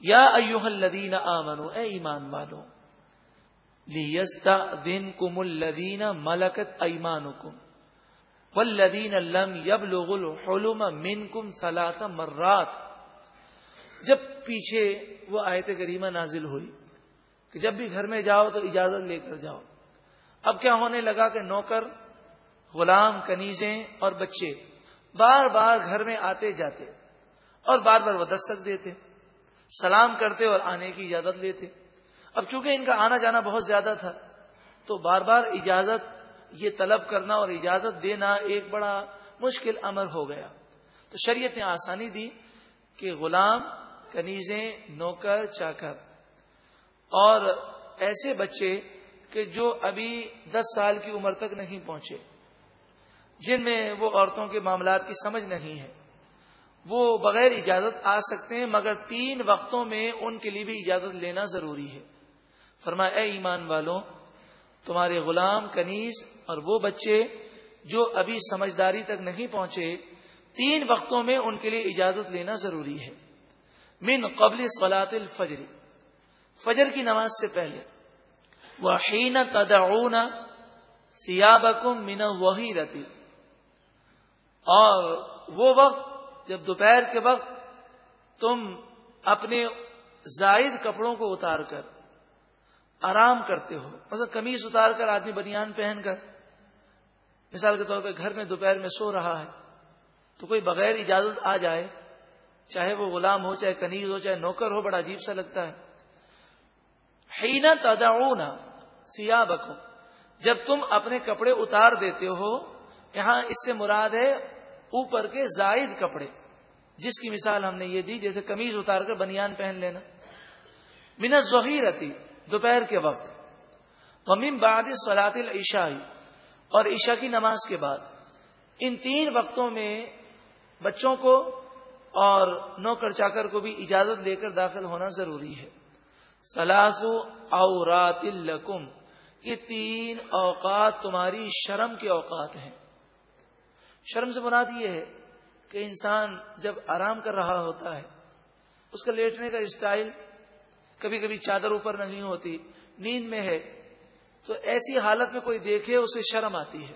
یا ایوہ الذین آمنو، اے ایمان والو لیستا دن کم ملکت ایمانکم، والذین لم یبلغ الحلم منکم ثلاث مرات۔ جب پیچھے وہ آیت کریمہ نازل ہوئی کہ جب بھی گھر میں جاؤ تو اجازت لے کر جاؤ۔ اب کیا ہونے لگا کہ نوکر، غلام، کنیزیں اور بچے بار بار گھر میں آتے جاتے اور بار بار وہ دستک دیتے۔ سلام کرتے اور آنے کی اجازت لیتے۔ اب چونکہ ان کا آنا جانا بہت زیادہ تھا، تو بار بار اجازت، یہ طلب کرنا اور اجازت دینا ایک بڑا مشکل امر ہو گیا۔ تو شریعت نے آسانی دی کہ غلام، کنیزیں، نوکر، چاکر۔ اور ایسے بچے کہ جو ابھی دس سال کی عمر تک نہیں پہنچے، جن میں وہ عورتوں کے معاملات کی سمجھ نہیں ہے۔ وہ بغیر اجازت آ سکتے ہیں، مگر تین وقتوں میں ان کے لیے بھی اجازت لینا ضروری ہے۔ فرما اے ایمان والوں تمہارے غلام کنیز اور وہ بچے جو ابھی سمجھداری تک نہیں پہنچے، تین وقتوں میں ان کے لیے اجازت لینا ضروری ہے۔ من قبل سلاط الفجر، فجر کی نماز سے پہلے۔ وحین تدعون سیابکم من وہی رتی اور وہ وقت جب دوپہر کے وقت تم اپنے زائد کپڑوں کو اتار کر آرام کرتے ہو، مثلا کمیز اتار کر آدمی بنیان پہن کر، مثال کے طور پہ گھر میں دوپہر میں سو رہا ہے، تو کوئی بغیر اجازت آ جائے، چاہے وہ غلام ہو، چاہے کنیز ہو، چاہے نوکر ہو، بڑا عجیب سا لگتا ہے۔ ہینا تداؤنا سیاہ بکو جب تم اپنے کپڑے اتار دیتے ہو، یہاں اس سے مراد ہے اوپر کے زائد کپڑے۔ جس کی مثال ہم نے یہ دی، جیسے کمیز اتار کر بنیان پہن لینا۔ منت ظہیرتی دوپہر کے وقت۔ ومیم بعد سلاط العشائی اور عشاء کی نماز کے بعد۔ ان تین وقتوں میں بچوں کو اور نوکر چاکر کو بھی اجازت لے کر داخل ہونا ضروری ہے۔ سلاسو اورات القم یہ تین اوقات تمہاری شرم کے اوقات ہیں۔ شرم سے مراد یہ ہے کہ انسان جب آرام کر رہا ہوتا ہے، اس کا لیٹنے کا اسٹائل کبھی کبھی چادر اوپر نہیں ہوتی، نیند میں ہے، تو ایسی حالت میں کوئی دیکھے اسے شرم آتی ہے۔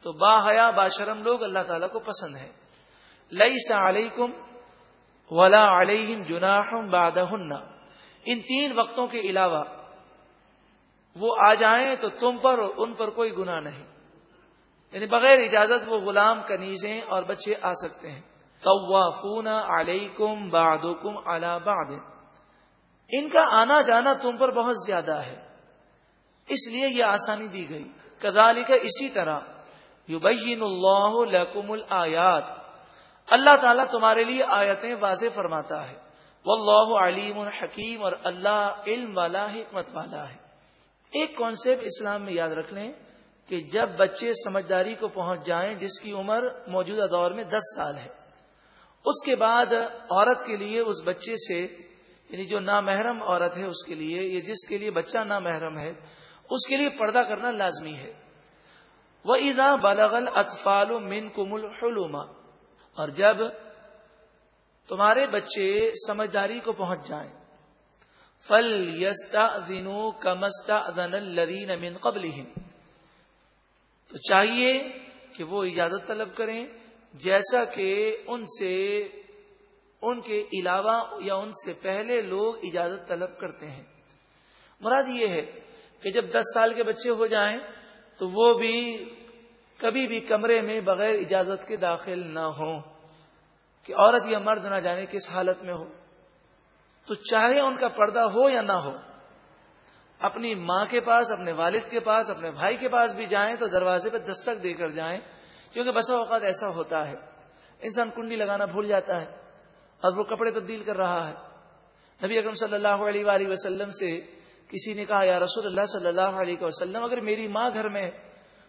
تو با حیا، با شرم لوگ اللہ تعالیٰ کو پسند ہے لئی سا علیکم ولا علیہم جناحم بادہ ان تین وقتوں کے علاوہ وہ آ جائیں تو تم پر اور ان پر کوئی گناہ نہیں۔ یعنی بغیر اجازت وہ غلام کنیزیں اور بچے آ سکتے ہیں۔ تو علیکم بادم اللہ باد ان کا آنا جانا تم پر بہت زیادہ ہے۔ اس لیے یہ آسانی دی گئی۔ کدالی کا اسی طرح یبین اللہ لکم الآیات۔ اللہ تعالیٰ تمہارے لیے آیتیں واضح فرماتا ہے۔ وہ اللہ علیم الحکیم اور اللہ علم والا، حکمت والا ہے۔ ایک کانسیپٹ اسلام میں یاد رکھ لیں۔ کہ جب بچے سمجھداری کو پہنچ جائیں جس کی عمر موجودہ دور میں دس سال ہے، اس کے بعد عورت کے لیے اس بچے سے یعنی جو نامحرم عورت ہے اس کے لیے، یا جس کے لیے بچہ نامحرم ہے، اس کے لیے پردہ کرنا لازمی ہے۔ وہ ادا بالغل اطفال من کمل اور جب تمہارے بچے سمجھداری کو پہنچ جائیں فل یستا دنو کمستا دن الدین امین قبل تو چاہیے کہ وہ اجازت طلب کریں، جیسا کہ ان سے، ان کے علاوہ یا ان سے پہلے لوگ اجازت طلب کرتے ہیں۔ مراد یہ ہے کہ جب دس سال کے بچے ہو جائیں تو وہ بھی کبھی بھی کمرے میں بغیر اجازت کے داخل نہ ہوں، کہ عورت یا مرد نہ جانے کس حالت میں ہو۔ تو چاہے ان کا پردہ ہو یا نہ ہو اپنی ماں کے پاس، اپنے والد کے پاس، اپنے بھائی کے پاس بھی جائیں تو دروازے پہ دستک دے کر جائیں، کیونکہ بسا اوقات ایسا ہوتا ہے۔ انسان کنڈی لگانا بھول جاتا ہے اور وہ کپڑے تبدیل کر رہا ہے۔ نبی اکرم صلی اللہ علیہ وآلہ وسلم سے کسی نے کہا، یا رسول اللہ صلی اللہ علیہ وسلم، اگر میری ماں گھر میں ہے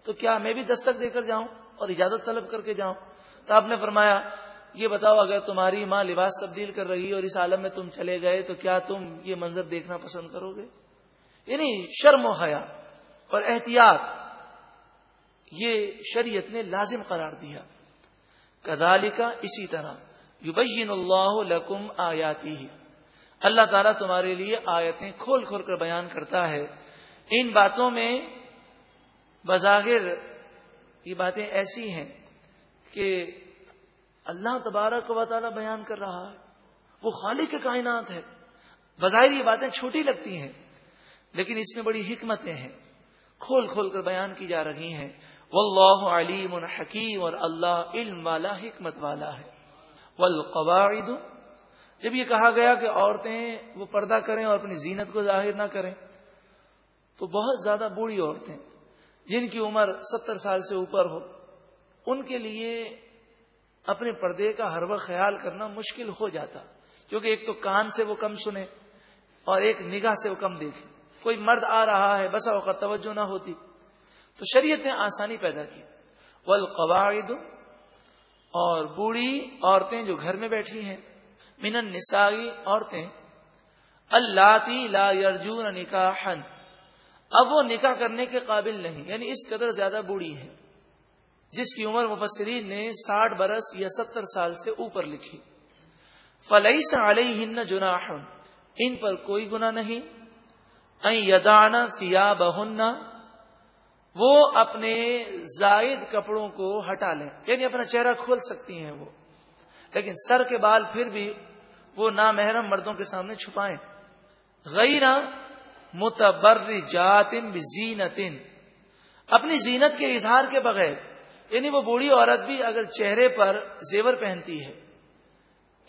تو کیا میں بھی دستک دے کر جاؤں اور اجازت طلب کر کے جاؤں؟ تو آپ نے فرمایا، یہ بتاؤ، اگر تمہاری ماں لباس تبدیل کر رہی اور اس عالم میں تم چلے گئے تو کیا تم یہ منظر دیکھنا پسند کرو گے؟ یعنی شرم و حیا اور احتیاط، یہ شریعت نے لازم قرار دیا۔ کدالی کا اسی طرح یبین اللہ لکم آیاتی ہی۔ اللہ تعالیٰ تمہارے لیے آیتیں کھول کھول کر بیان کرتا ہے۔ ان باتوں میں بظاہر یہ باتیں ایسی ہیں کہ اللہ تبارک و تعالیٰ بیان کر رہا ہے۔ وہ خالق کائنات ہے۔ بظاہر یہ باتیں چھوٹی لگتی ہیں۔ لیکن اس میں بڑی حکمتیں ہیں۔ کھول کھول کر بیان کی جا رہی ہیں۔ واللہ علیم حکیم اور اللہ علم والا حکمت والا ہے۔ والقواعد، جب یہ کہا گیا کہ عورتیں وہ پردہ کریں اور اپنی زینت کو ظاہر نہ کریں، تو بہت زیادہ بوڑھی عورتیں، جن کی عمر ستر سال سے اوپر ہو، ان کے لیے اپنے پردے کا ہر وقت خیال کرنا مشکل ہو جاتا۔ کیونکہ ایک تو کان سے وہ کم سنے اور ایک نگاہ سے وہ کم دیکھے کوئی مرد آ رہا ہے، بسا اوقات توجہ نہ ہوتی۔ تو شریعت نے آسانی پیدا کی۔ والقواعد، اور بوڑھی عورتیں جو گھر میں بیٹھی ہیں۔ من النسائی عورتیں۔ اللہ لا یرجون نکاح اب وہ نکاح کرنے کے قابل نہیں یعنی اس قدر زیادہ بوڑھی ہے جس کی عمر مفسرین نے ساٹھ برس یا ستر سال سے اوپر لکھی۔ فلئی سے علیہ جناح۔ ان پر کوئی گنا نہیں۔ یدانا سیا بہننا وہ اپنے زائد کپڑوں کو ہٹا لیں۔ یعنی اپنا چہرہ کھول سکتی ہیں وہ۔ لیکن سر کے بال پھر بھی وہ نامحرم مردوں کے سامنے چھپائیں۔ غیر متبر جاتن زینتن اپنی زینت کے اظہار کے بغیر یعنی وہ بوڑھی عورت بھی اگر چہرے پر زیور پہنتی ہے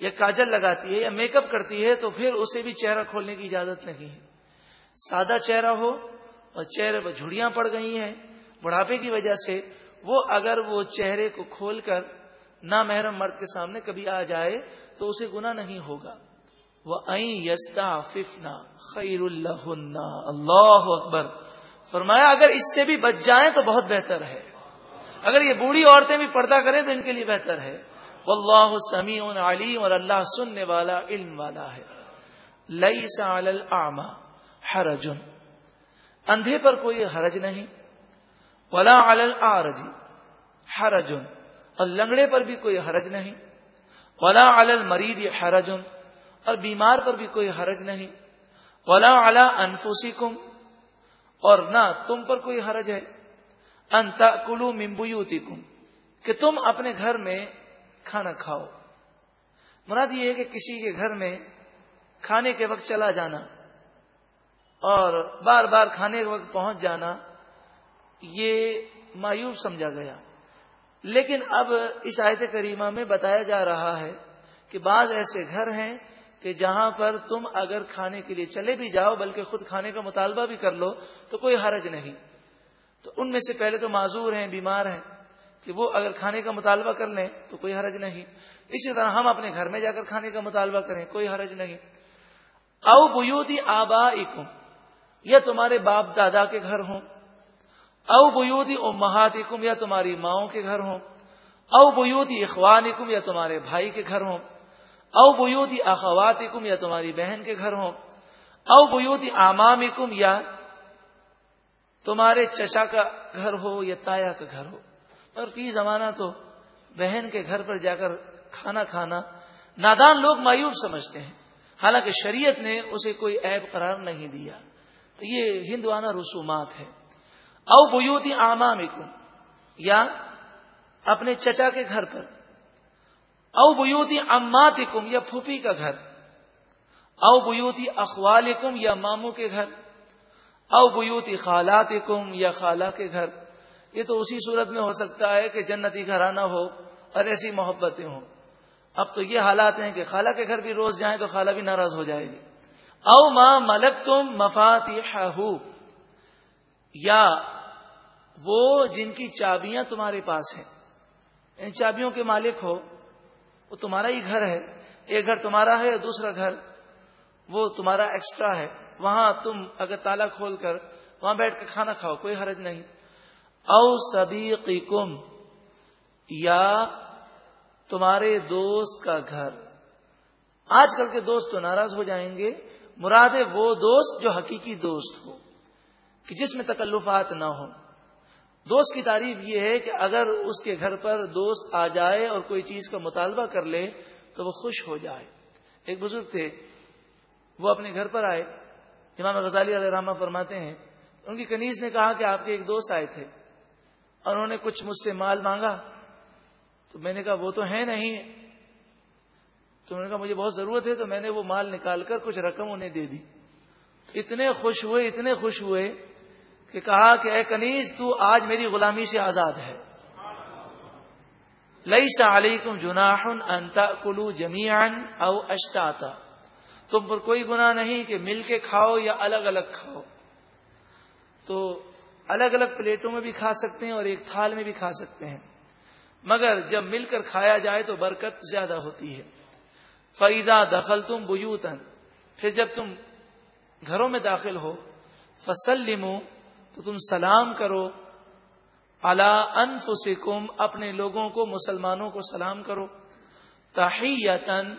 یا کاجل لگاتی ہے یا میک اپ کرتی ہے تو پھر اسے بھی چہرہ کھولنے کی اجازت نہیں ہے۔ سادہ چہرہ ہو اور چہرے پر جھڑیاں پڑ گئی ہیں، بڑھاپے کی وجہ سے وہ اگر وہ چہرے کو کھول کر نہ محرم مرد کے سامنے کبھی آ جائے تو اسے گنا نہیں ہوگا۔ وہ یستا ففنا خیر اللہ اللہ اکبر۔ فرمایا، اگر اس سے بھی بچ جائیں تو بہت بہتر ہے۔ اگر یہ بوڑھی عورتیں بھی پردہ کریں تو ان کے لیے بہتر ہے۔ واللہ سمیع علیم اور اللہ سننے والا، علم والا ہے۔ لئی سال حرج۔ اندھے پر کوئی حرج نہیں۔ ولا الارجی حرج۔ اور لنگڑے پر بھی کوئی حرج نہیں۔ ولا المرید حرج۔ اور بیمار پر بھی کوئی حرج نہیں۔ ولا اعلی انفوسی اور نہ تم پر کوئی حرج ہے۔ انتا کلو ممبوتی کہ تم اپنے گھر میں کھانا کھاؤ۔ مراد یہ ہے کہ کسی کے گھر میں کھانے کے وقت چلا جانا۔ اور بار بار کھانے کے وقت پہنچ جانا، یہ مایوب سمجھا گیا۔ لیکن اب اس آیت کریمہ میں بتایا جا رہا ہے کہ بعض ایسے گھر ہیں کہ جہاں پر تم اگر کھانے کے لیے چلے بھی جاؤ، بلکہ خود کھانے کا مطالبہ بھی کر لو، تو کوئی حرج نہیں۔ تو ان میں سے پہلے تو معذور ہیں، بیمار ہیں کہ وہ اگر کھانے کا مطالبہ کر لیں تو کوئی حرج نہیں۔ اسی طرح ہم اپنے گھر میں جا کر کھانے کا مطالبہ کریں، کوئی حرج نہیں۔ او بوتی آبا یا تمہارے باپ دادا کے گھر ہوں، او بوتی امہاتکم یا تمہاری ماؤں کے گھر ہوں، او بوتی اخوانکم یا تمہارے بھائی کے گھر ہوں، او بوتی اخواتکم یا تمہاری بہن کے گھر ہوں، او بوتی امامکم یا تمہارے چچا کا گھر ہو یا تایا کا گھر ہو۔ اور فی زمانہ تو بہن کے گھر پر جا کر کھانا کھانا نادان لوگ مایوب سمجھتے ہیں۔ حالانکہ شریعت نے اسے کوئی عیب قرار نہیں دیا۔ تو یہ ہندوانہ رسومات ہے او بوتی آمام یا اپنے چچا کے گھر پر۔ او بوتی امات یا پھوپھی کا گھر۔ او بوتی اخوال یا ماموں کے گھر۔ او بوتی خالات یا خالہ کے گھر۔ یہ تو اسی صورت میں ہو سکتا ہے کہ جنتی گھرانہ ہو اور ایسی محبتیں ہوں۔ اب تو یہ حالات ہیں کہ خالہ کے گھر بھی روز جائیں تو خالہ بھی ناراض ہو جائے گی۔ او ماں ملک تم مفاتی یا وہ جن کی چابیاں تمہارے پاس ہیں۔ ان چابیوں کے مالک ہو، وہ تمہارا ہی گھر ہے۔ ایک گھر تمہارا ہے، دوسرا گھر وہ تمہارا ایکسٹرا ہے۔ وہاں تم اگر تالا کھول کر وہاں بیٹھ کے کھانا کھاؤ، کوئی حرج نہیں۔ او صدیقکم، یا تمہارے دوست کا گھر۔ آج کل کے دوست تو ناراض ہو جائیں گے مراد وہ دوست جو حقیقی دوست ہو، کہ جس میں تکلفات نہ ہو دوست کی تعریف یہ ہے کہ اگر اس کے گھر پر دوست آ جائے اور کوئی چیز کا مطالبہ کر لے تو وہ خوش ہو جائے۔ ایک بزرگ تھے، وہ اپنے گھر پر آئے۔ امام غزالی علیہ رحمہ فرماتے ہیں، ان کی کنیز نے کہا کہ آپ کے ایک دوست آئے تھے اور انہوں نے کچھ مجھ سے مال مانگا۔ تو میں نے کہا، وہ تو ہے نہیں تو انہوں نے کہا مجھے بہت ضرورت ہے تو میں نے وہ مال نکال کر کچھ رقم انہیں دے دی۔ اتنے خوش ہوئے، اتنے خوش ہوئے کہ کہا کہ اے کنیز، تو آج میری غلامی سے آزاد ہے۔ لئی سا علیکم جناح انتا کلو جمیان او اشتاتا۔ تم پر کوئی گناہ نہیں کہ مل کے کھاؤ یا الگ الگ کھاؤ۔ تو الگ الگ پلیٹوں میں بھی کھا سکتے ہیں اور ایک تھال میں بھی کھا سکتے ہیں۔ مگر جب مل کر کھایا جائے تو برکت زیادہ ہوتی ہے۔ فعیدہ دخل تم بوتن پھر جب تم گھروں میں داخل ہو فصل لمو تو تم سلام کرو۔ اللہ انفسکم اپنے لوگوں کو، مسلمانوں کو سلام کرو۔ تاحیتن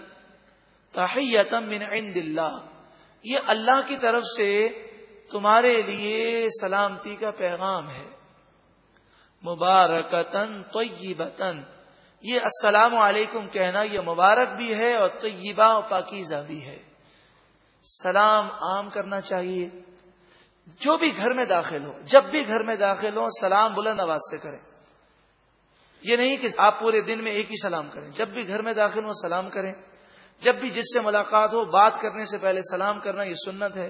تاحیتم من عند اللہ یہ اللہ کی طرف سے تمہارے لیے سلامتی کا پیغام ہے۔ مبارکتن طیبتن یہ السلام علیکم کہنا یہ مبارک بھی ہے اور طیبہ و پاکیزہ بھی ہے۔ سلام عام کرنا چاہیے۔ جو بھی گھر میں داخل ہو، جب بھی گھر میں داخل ہو، سلام بلند آواز سے کریں۔ یہ نہیں کہ آپ پورے دن میں ایک ہی سلام کریں۔ جب بھی گھر میں داخل ہو، سلام کریں۔ جب بھی جس سے ملاقات ہو، بات کرنے سے پہلے سلام کرنا یہ سنت ہے۔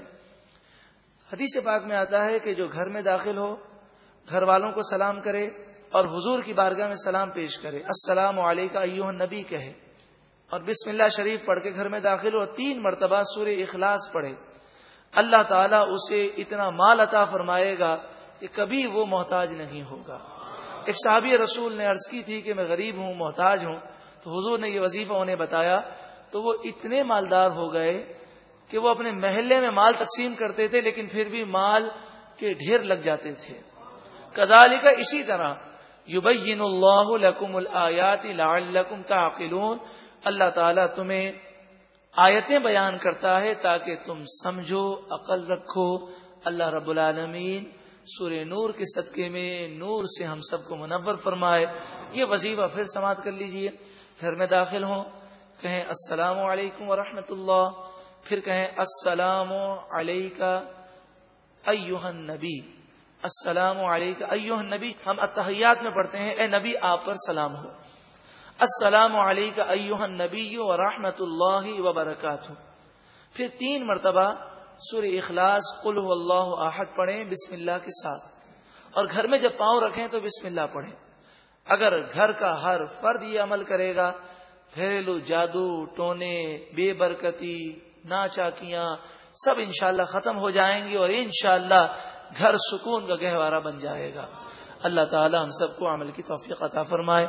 حدیث پاک میں آتا ہے کہ جو گھر میں داخل ہو، گھر والوں کو سلام کرے۔ اور حضور کی بارگاہ میں سلام پیش کرے۔ السلام علیکم ایوہ نبی کہے۔ اور بسم اللہ شریف پڑھ کے گھر میں داخل ہو تین مرتبہ سور اخلاص پڑھے۔ اللہ تعالیٰ اسے اتنا مال عطا فرمائے گا کہ کبھی وہ محتاج نہیں ہوگا۔ ایک صحابی رسول نے عرض کی تھی کہ میں غریب ہوں، محتاج ہوں۔ تو حضور نے یہ وظیفہ انہیں بتایا۔ تو وہ اتنے مالدار ہو گئے کہ وہ اپنے محلے میں مال تقسیم کرتے تھے، لیکن پھر بھی مال کے ڈھیر لگ جاتے تھے۔ کدالی کا اسی طرح یبین اللہ لکم الآیات لعلکم تعقلون۔ اللہ تعالیٰ تمہیں آیتیں بیان کرتا ہے تاکہ تم سمجھو، عقل رکھو۔ اللہ رب العالمین سور نور کے صدقے میں نور سے ہم سب کو منور فرمائے۔ یہ وظیفہ پھر سماعت کر لیجیے۔ گھر میں داخل ہوں۔ کہیں السلام علیکم ورحمۃ اللہ۔ پھر کہیں السلام علیکہ ایوہ النبی۔ السلام علیکم ایوہ نبی ہم اتحیات میں پڑھتے ہیں، اے نبی آپ پر سلام ہو۔ السلام علیکم ایوہ نبی و رحمت اللہ وبرکاتہ۔ پھر تین مرتبہ سور اخلاص قل اللہ آحد پڑھیں بسم اللہ کے ساتھ۔ اور گھر میں جب پاؤں رکھیں تو بسم اللہ پڑھیں۔ اگر گھر کا ہر فرد یہ عمل کرے گا گھریلو جادو، ٹونے، بے برکتی، ناچاکیاں، سب انشاءاللہ ختم ہو جائیں گی اور انشاءاللہ گھر سکون کا گہوارہ بن جائے گا۔ اللہ تعالی ہم سب کو عمل کی توفیق عطا فرمائے۔